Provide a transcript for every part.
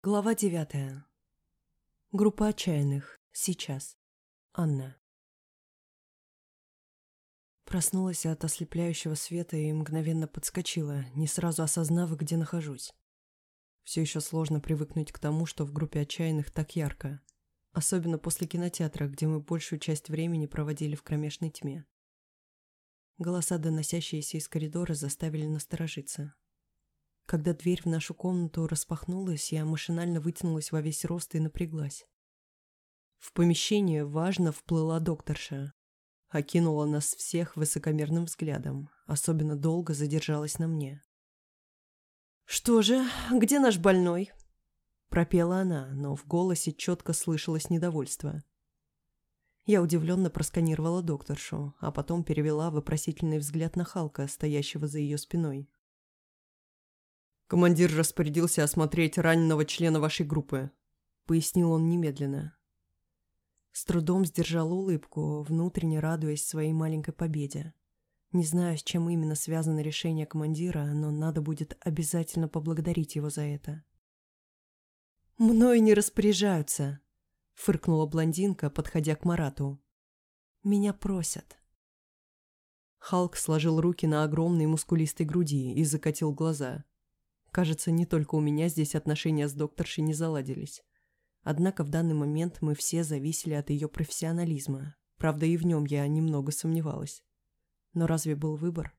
Глава девятая. Группа отчаянных. Сейчас. Анна. Проснулась от ослепляющего света и мгновенно подскочила, не сразу осознав, где нахожусь. Все еще сложно привыкнуть к тому, что в группе отчаянных так ярко. Особенно после кинотеатра, где мы большую часть времени проводили в кромешной тьме. Голоса, доносящиеся из коридора, заставили насторожиться. Когда дверь в нашу комнату распахнулась, я машинально вытянулась во весь рост и напряглась. В помещение важно вплыла докторша. Окинула нас всех высокомерным взглядом, особенно долго задержалась на мне. «Что же, где наш больной?» Пропела она, но в голосе четко слышалось недовольство. Я удивленно просканировала докторшу, а потом перевела вопросительный взгляд на Халка, стоящего за ее спиной. «Командир распорядился осмотреть раненого члена вашей группы», — пояснил он немедленно. С трудом сдержал улыбку, внутренне радуясь своей маленькой победе. Не знаю, с чем именно связано решение командира, но надо будет обязательно поблагодарить его за это. «Мною не распоряжаются», — фыркнула блондинка, подходя к Марату. «Меня просят». Халк сложил руки на огромной мускулистой груди и закатил глаза. Кажется, не только у меня здесь отношения с докторшей не заладились. Однако в данный момент мы все зависели от ее профессионализма. Правда, и в нем я немного сомневалась. Но разве был выбор?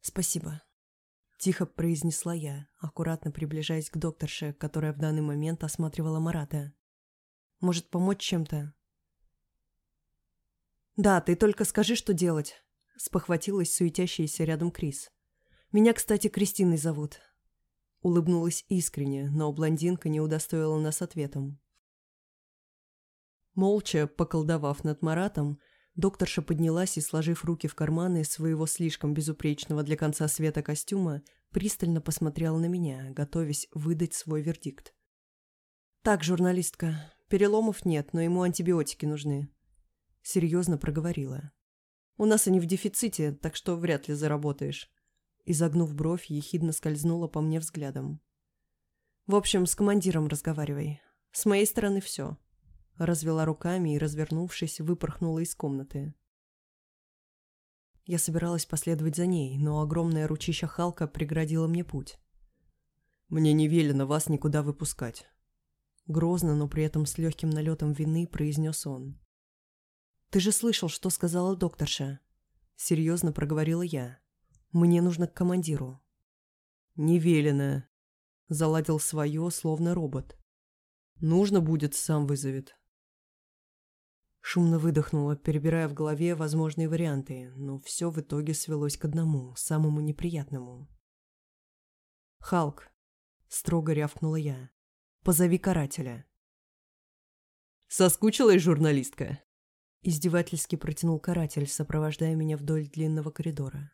«Спасибо», — тихо произнесла я, аккуратно приближаясь к докторше, которая в данный момент осматривала Марата. «Может, помочь чем-то?» «Да, ты только скажи, что делать», — спохватилась суетящаяся рядом Крис. Меня, кстати, Кристиной зовут». Улыбнулась искренне, но блондинка не удостоила нас ответом. Молча, поколдовав над Маратом, докторша поднялась и, сложив руки в карманы своего слишком безупречного для конца света костюма, пристально посмотрела на меня, готовясь выдать свой вердикт. «Так, журналистка, переломов нет, но ему антибиотики нужны», — серьезно проговорила. «У нас они в дефиците, так что вряд ли заработаешь. Изогнув бровь, ехидно скользнула по мне взглядом. «В общем, с командиром разговаривай. С моей стороны все». Развела руками и, развернувшись, выпорхнула из комнаты. Я собиралась последовать за ней, но огромная ручища Халка преградила мне путь. «Мне не велено вас никуда выпускать», — грозно, но при этом с легким налетом вины произнес он. «Ты же слышал, что сказала докторша?» — серьезно проговорила я. Мне нужно к командиру». «Не велено», — заладил свое, словно робот. «Нужно будет, сам вызовет». Шумно выдохнула, перебирая в голове возможные варианты, но все в итоге свелось к одному, самому неприятному. «Халк», — строго рявкнула я, — «позови карателя». «Соскучилась журналистка?» Издевательски протянул каратель, сопровождая меня вдоль длинного коридора.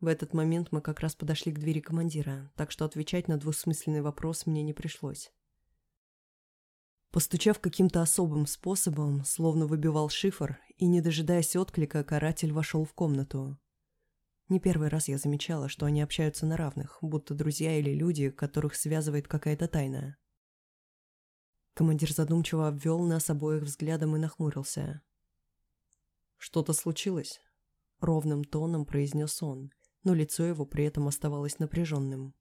В этот момент мы как раз подошли к двери командира, так что отвечать на двусмысленный вопрос мне не пришлось. Постучав каким-то особым способом, словно выбивал шифр, и, не дожидаясь отклика, каратель вошел в комнату. Не первый раз я замечала, что они общаются на равных, будто друзья или люди, которых связывает какая-то тайна. Командир задумчиво обвел нас обоих взглядом и нахмурился. «Что-то случилось?» — ровным тоном произнес он, но лицо его при этом оставалось напряженным.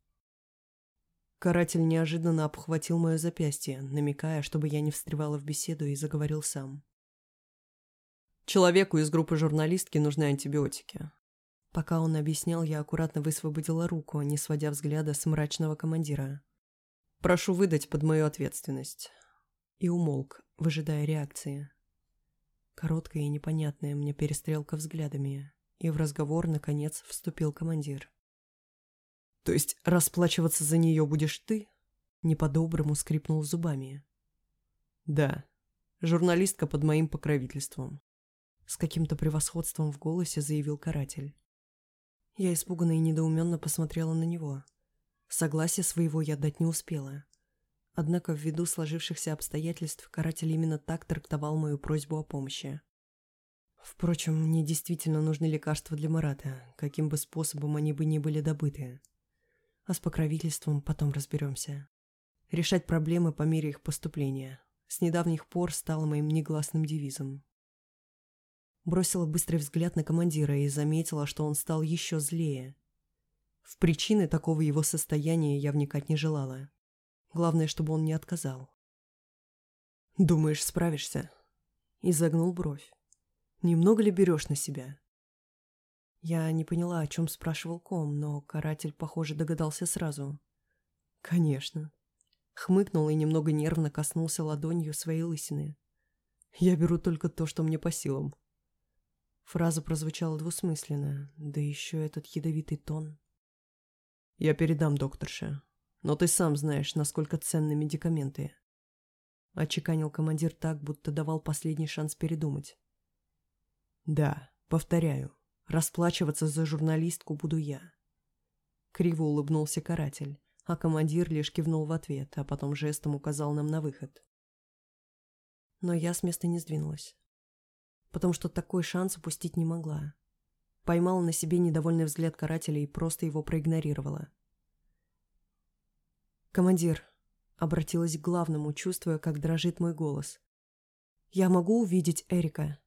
Каратель неожиданно обхватил мое запястье, намекая, чтобы я не встревала в беседу и заговорил сам. «Человеку из группы журналистки нужны антибиотики». Пока он объяснял, я аккуратно высвободила руку, не сводя взгляда с мрачного командира. «Прошу выдать под мою ответственность». И умолк, выжидая реакции. Короткая и непонятная мне перестрелка взглядами, и в разговор, наконец, вступил командир. «То есть расплачиваться за нее будешь ты?» Не скрипнул зубами. «Да. Журналистка под моим покровительством», — с каким-то превосходством в голосе заявил каратель. Я испуганно и недоуменно посмотрела на него. Согласия своего я дать не успела. Однако ввиду сложившихся обстоятельств каратель именно так трактовал мою просьбу о помощи. Впрочем, мне действительно нужны лекарства для Марата, каким бы способом они бы ни были добыты. А с покровительством потом разберемся. Решать проблемы по мере их поступления. С недавних пор стало моим негласным девизом. Бросила быстрый взгляд на командира и заметила, что он стал еще злее. В причины такого его состояния я вникать не желала. Главное, чтобы он не отказал. «Думаешь, справишься?» Изогнул бровь. «Немного ли берешь на себя?» Я не поняла, о чем спрашивал ком, но каратель, похоже, догадался сразу. «Конечно». Хмыкнул и немного нервно коснулся ладонью своей лысины. «Я беру только то, что мне по силам». Фраза прозвучала двусмысленно, да еще этот ядовитый тон. «Я передам докторше, но ты сам знаешь, насколько ценны медикаменты». Очеканил командир так, будто давал последний шанс передумать. «Да, повторяю, Расплачиваться за журналистку буду я. Криво улыбнулся каратель, а командир лишь кивнул в ответ, а потом жестом указал нам на выход. Но я с места не сдвинулась, потому что такой шанс упустить не могла. Поймала на себе недовольный взгляд карателя и просто его проигнорировала. «Командир», — обратилась к главному, чувствуя, как дрожит мой голос. «Я могу увидеть Эрика?»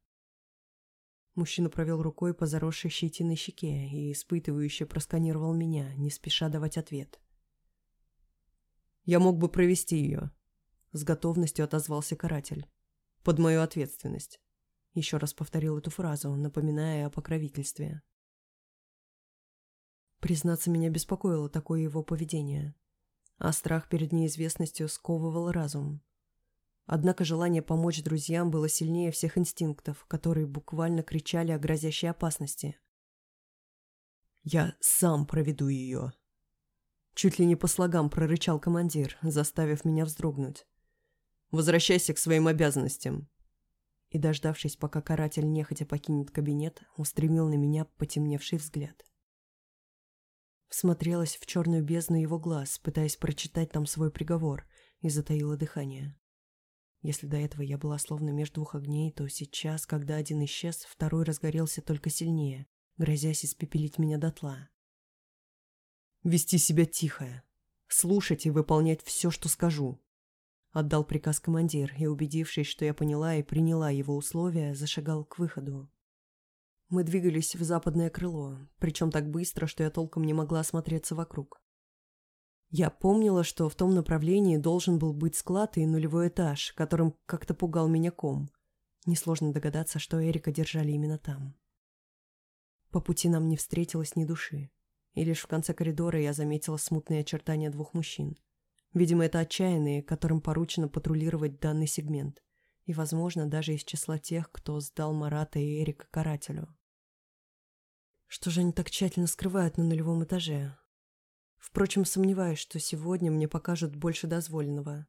Мужчина провел рукой по заросшей щетиной щеке и испытывающе просканировал меня, не спеша давать ответ. «Я мог бы провести ее», — с готовностью отозвался каратель. «Под мою ответственность». Еще раз повторил эту фразу, напоминая о покровительстве. Признаться, меня беспокоило такое его поведение, а страх перед неизвестностью сковывал разум. Однако желание помочь друзьям было сильнее всех инстинктов, которые буквально кричали о грозящей опасности. «Я сам проведу ее!» Чуть ли не по слогам прорычал командир, заставив меня вздрогнуть. «Возвращайся к своим обязанностям!» И, дождавшись, пока каратель нехотя покинет кабинет, устремил на меня потемневший взгляд. Всмотрелась в черную бездну его глаз, пытаясь прочитать там свой приговор, и затаила дыхание. Если до этого я была словно между двух огней, то сейчас, когда один исчез, второй разгорелся только сильнее, грозясь испепелить меня дотла. «Вести себя тихо. Слушать и выполнять все, что скажу», — отдал приказ командир, и, убедившись, что я поняла и приняла его условия, зашагал к выходу. Мы двигались в западное крыло, причем так быстро, что я толком не могла осмотреться вокруг. Я помнила, что в том направлении должен был быть склад и нулевой этаж, которым как-то пугал меня ком. Несложно догадаться, что Эрика держали именно там. По пути нам не встретилось ни души. И лишь в конце коридора я заметила смутные очертания двух мужчин. Видимо, это отчаянные, которым поручено патрулировать данный сегмент. И, возможно, даже из числа тех, кто сдал Марата и Эрика карателю. Что же они так тщательно скрывают на нулевом этаже? Впрочем, сомневаюсь, что сегодня мне покажут больше дозволенного.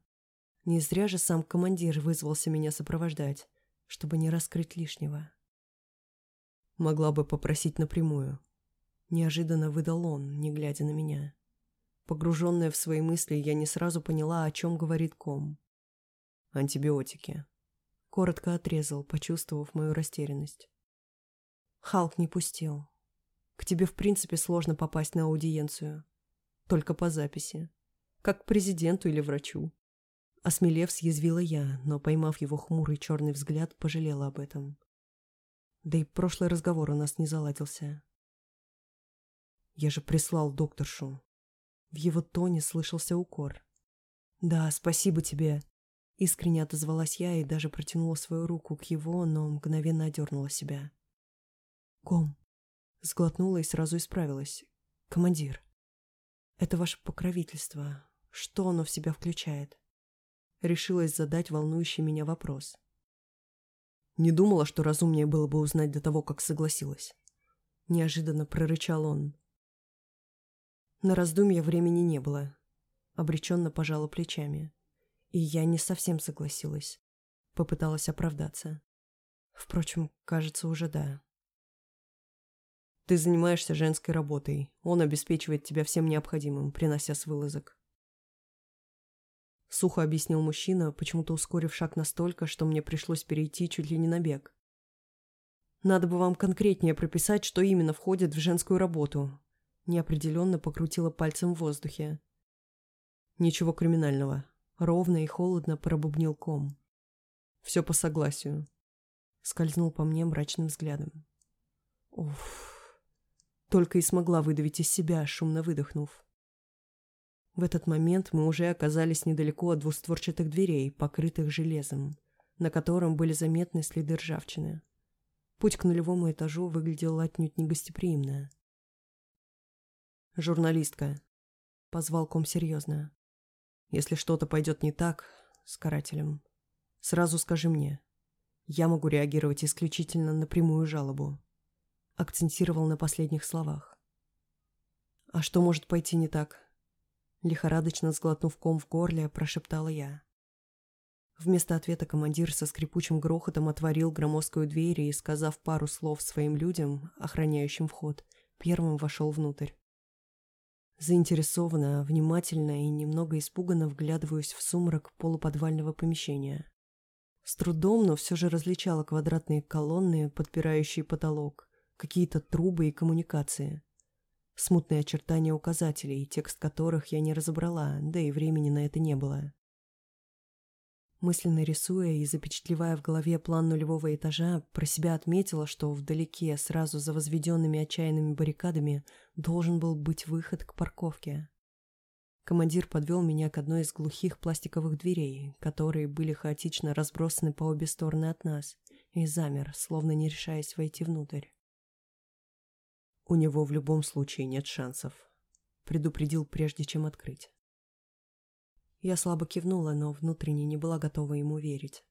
Не зря же сам командир вызвался меня сопровождать, чтобы не раскрыть лишнего. Могла бы попросить напрямую. Неожиданно выдал он, не глядя на меня. Погруженная в свои мысли, я не сразу поняла, о чем говорит ком. Антибиотики. Коротко отрезал, почувствовав мою растерянность. Халк не пустил. К тебе, в принципе, сложно попасть на аудиенцию. Только по записи. Как к президенту или врачу. Осмелев, съязвила я, но, поймав его хмурый черный взгляд, пожалела об этом. Да и прошлый разговор у нас не заладился. Я же прислал докторшу. В его тоне слышался укор. «Да, спасибо тебе», — искренне отозвалась я и даже протянула свою руку к его, но мгновенно одернула себя. «Ком», — сглотнула и сразу исправилась. «Командир». Это ваше покровительство. Что оно в себя включает? Решилась задать волнующий меня вопрос. Не думала, что разумнее было бы узнать до того, как согласилась. Неожиданно прорычал он. На раздумья времени не было. Обреченно пожала плечами. И я не совсем согласилась. Попыталась оправдаться. Впрочем, кажется, уже да. Ты занимаешься женской работой. Он обеспечивает тебя всем необходимым, принося с вылазок. Сухо объяснил мужчина, почему-то ускорив шаг настолько, что мне пришлось перейти чуть ли не на бег. Надо бы вам конкретнее прописать, что именно входит в женскую работу. Неопределенно покрутила пальцем в воздухе. Ничего криминального. Ровно и холодно пробубнил ком. Все по согласию. Скользнул по мне мрачным взглядом. Уф. Только и смогла выдавить из себя, шумно выдохнув. В этот момент мы уже оказались недалеко от двустворчатых дверей, покрытых железом, на котором были заметны следы ржавчины. Путь к нулевому этажу выглядел отнюдь негостеприимно. «Журналистка», — позвал ком серьезно. «Если что-то пойдет не так с карателем, сразу скажи мне. Я могу реагировать исключительно на прямую жалобу», — акцентировал на последних словах. «А что может пойти не так?» Лихорадочно сглотнув ком в горле, прошептала я. Вместо ответа командир со скрипучим грохотом отворил громоздкую дверь и, сказав пару слов своим людям, охраняющим вход, первым вошел внутрь. Заинтересованно, внимательно и немного испуганно вглядываюсь в сумрак полуподвального помещения. С трудом, но все же различала квадратные колонны, подпирающие потолок, какие-то трубы и коммуникации. Смутные очертания указателей, текст которых я не разобрала, да и времени на это не было. Мысленно рисуя и запечатлевая в голове план нулевого этажа, про себя отметила, что вдалеке, сразу за возведенными отчаянными баррикадами, должен был быть выход к парковке. Командир подвел меня к одной из глухих пластиковых дверей, которые были хаотично разбросаны по обе стороны от нас, и замер, словно не решаясь войти внутрь. «У него в любом случае нет шансов», — предупредил прежде, чем открыть. Я слабо кивнула, но внутренне не была готова ему верить.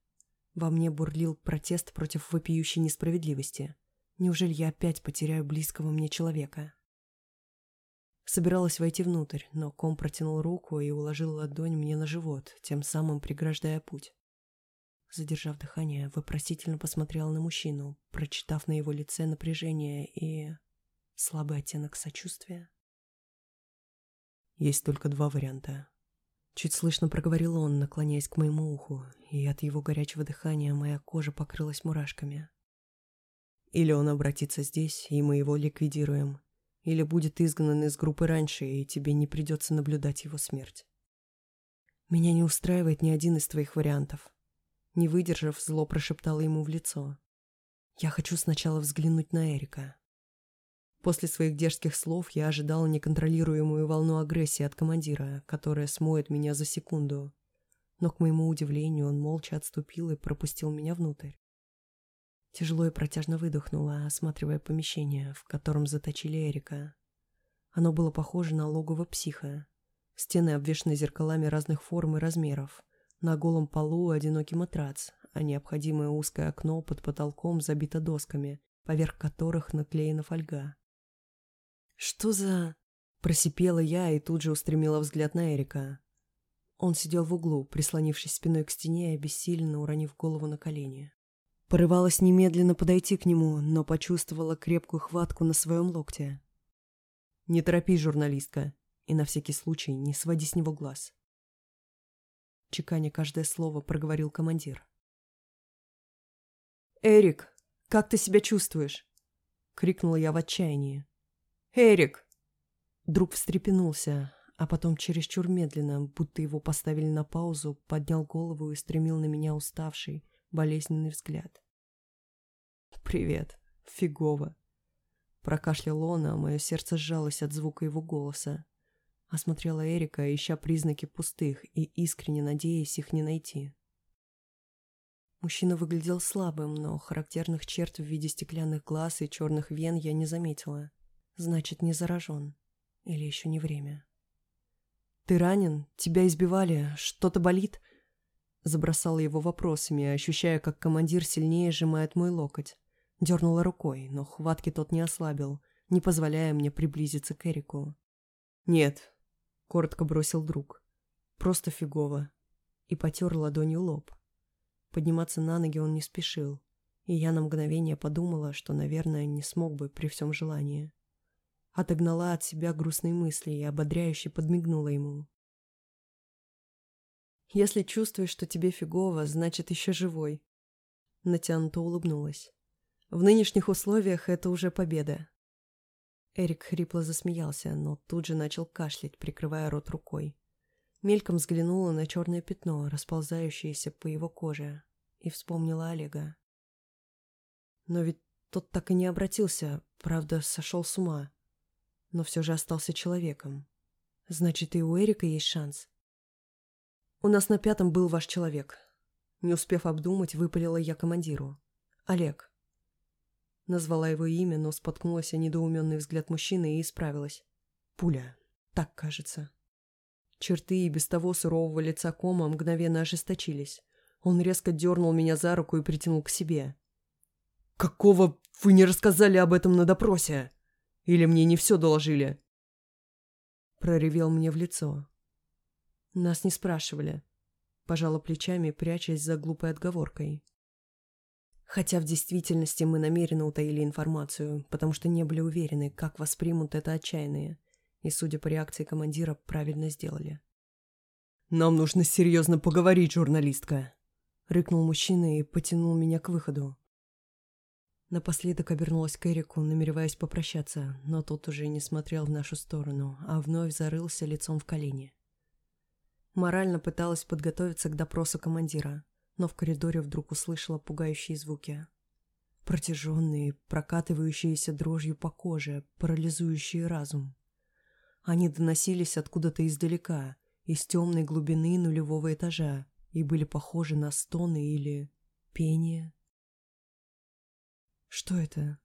Во мне бурлил протест против вопиющей несправедливости. Неужели я опять потеряю близкого мне человека? Собиралась войти внутрь, но ком протянул руку и уложил ладонь мне на живот, тем самым преграждая путь. Задержав дыхание, вопросительно посмотрела на мужчину, прочитав на его лице напряжение и... слабый оттенок сочувствия. Есть только два варианта. Чуть слышно проговорил он, наклоняясь к моему уху, и от его горячего дыхания моя кожа покрылась мурашками. Или он обратится здесь, и мы его ликвидируем, или будет изгнан из группы раньше, и тебе не придется наблюдать его смерть. Меня не устраивает ни один из твоих вариантов. Не выдержав, зло прошептала ему в лицо. Я хочу сначала взглянуть на Эрика. После своих дерзких слов я ожидал неконтролируемую волну агрессии от командира, которая смоет меня за секунду. Но, к моему удивлению, он молча отступил и пропустил меня внутрь. Тяжело и протяжно выдохнула, осматривая помещение, в котором заточили Эрика. Оно было похоже на логово психа. Стены обвешаны зеркалами разных форм и размеров. На голом полу одинокий матрац, а необходимое узкое окно под потолком забито досками, поверх которых наклеена фольга. «Что за...» Просипела я и тут же устремила взгляд на Эрика. Он сидел в углу, прислонившись спиной к стене и обессиленно уронив голову на колени. Порывалась немедленно подойти к нему, но почувствовала крепкую хватку на своем локте. «Не торопись, журналистка, и на всякий случай не своди с него глаз». Чеканя каждое слово проговорил командир. «Эрик, как ты себя чувствуешь?» — крикнула я в отчаянии. «Эрик!» Друг встрепенулся, а потом чересчур медленно, будто его поставили на паузу, поднял голову и стремил на меня уставший, болезненный взгляд. «Привет. Фигово». Прокашлял он, а мое сердце сжалось от звука его голоса. Осмотрела Эрика, ища признаки пустых и искренне надеясь их не найти. Мужчина выглядел слабым, но характерных черт в виде стеклянных глаз и черных вен я не заметила. Значит, не заражен. Или еще не время. «Ты ранен? Тебя избивали? Что-то болит?» Забросала его вопросами, ощущая, как командир сильнее сжимает мой локоть. Дернула рукой, но хватки тот не ослабил, не позволяя мне приблизиться к Эрику. «Нет», — коротко бросил друг. «Просто фигово». И потер ладонью лоб. Подниматься на ноги он не спешил, и я на мгновение подумала, что, наверное, не смог бы при всем желании. Отогнала от себя грустные мысли и ободряюще подмигнула ему. «Если чувствуешь, что тебе фигово, значит, еще живой». Натянуто улыбнулась. «В нынешних условиях это уже победа». Эрик хрипло засмеялся, но тут же начал кашлять, прикрывая рот рукой. Мельком взглянула на черное пятно, расползающееся по его коже, и вспомнила Олега. Но ведь тот так и не обратился, правда, сошел с ума. Но все же остался человеком. Значит, и у Эрика есть шанс. «У нас на пятом был ваш человек». Не успев обдумать, выпалила я командиру. «Олег». Назвала его имя, но споткнулась о недоуменный взгляд мужчины и исправилась. «Пуля. Так кажется». Черты и без того сурового лица кома мгновенно ожесточились. Он резко дернул меня за руку и притянул к себе. «Какого вы не рассказали об этом на допросе? Или мне не все доложили?» Проревел мне в лицо. Нас не спрашивали. Пожала плечами, прячась за глупой отговоркой. Хотя в действительности мы намеренно утаили информацию, потому что не были уверены, как воспримут это отчаянные. И, судя по реакции командира, правильно сделали. «Нам нужно серьезно поговорить, журналистка!» Рыкнул мужчина и потянул меня к выходу. Напоследок обернулась к Эрику, намереваясь попрощаться, но тот уже не смотрел в нашу сторону, а вновь зарылся лицом в колени. Морально пыталась подготовиться к допросу командира, но в коридоре вдруг услышала пугающие звуки. Протяженные, прокатывающиеся дрожью по коже, парализующие разум. Они доносились откуда-то издалека, из темной глубины нулевого этажа, и были похожи на стоны или пение. «Что это?»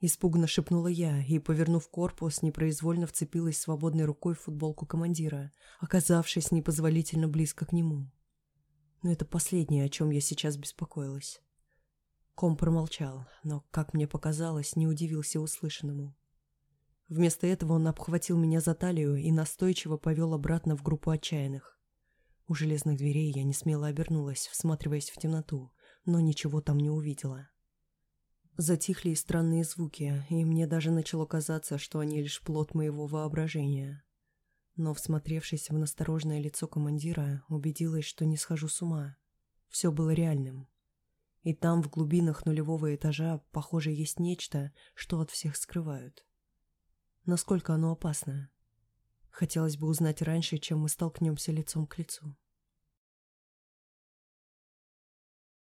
Испуганно шепнула я и, повернув корпус, непроизвольно вцепилась свободной рукой в футболку командира, оказавшись непозволительно близко к нему. Но это последнее, о чем я сейчас беспокоилась. Ком промолчал, но, как мне показалось, не удивился услышанному. Вместо этого он обхватил меня за талию и настойчиво повел обратно в группу отчаянных. У железных дверей я не смело обернулась, всматриваясь в темноту, но ничего там не увидела. Затихли и странные звуки, и мне даже начало казаться, что они лишь плод моего воображения. Но, всмотревшись в настороженное лицо командира, убедилась, что не схожу с ума. Все было реальным. И там, в глубинах нулевого этажа, похоже, есть нечто, что от всех скрывают. Насколько оно опасно? Хотелось бы узнать раньше, чем мы столкнемся лицом к лицу.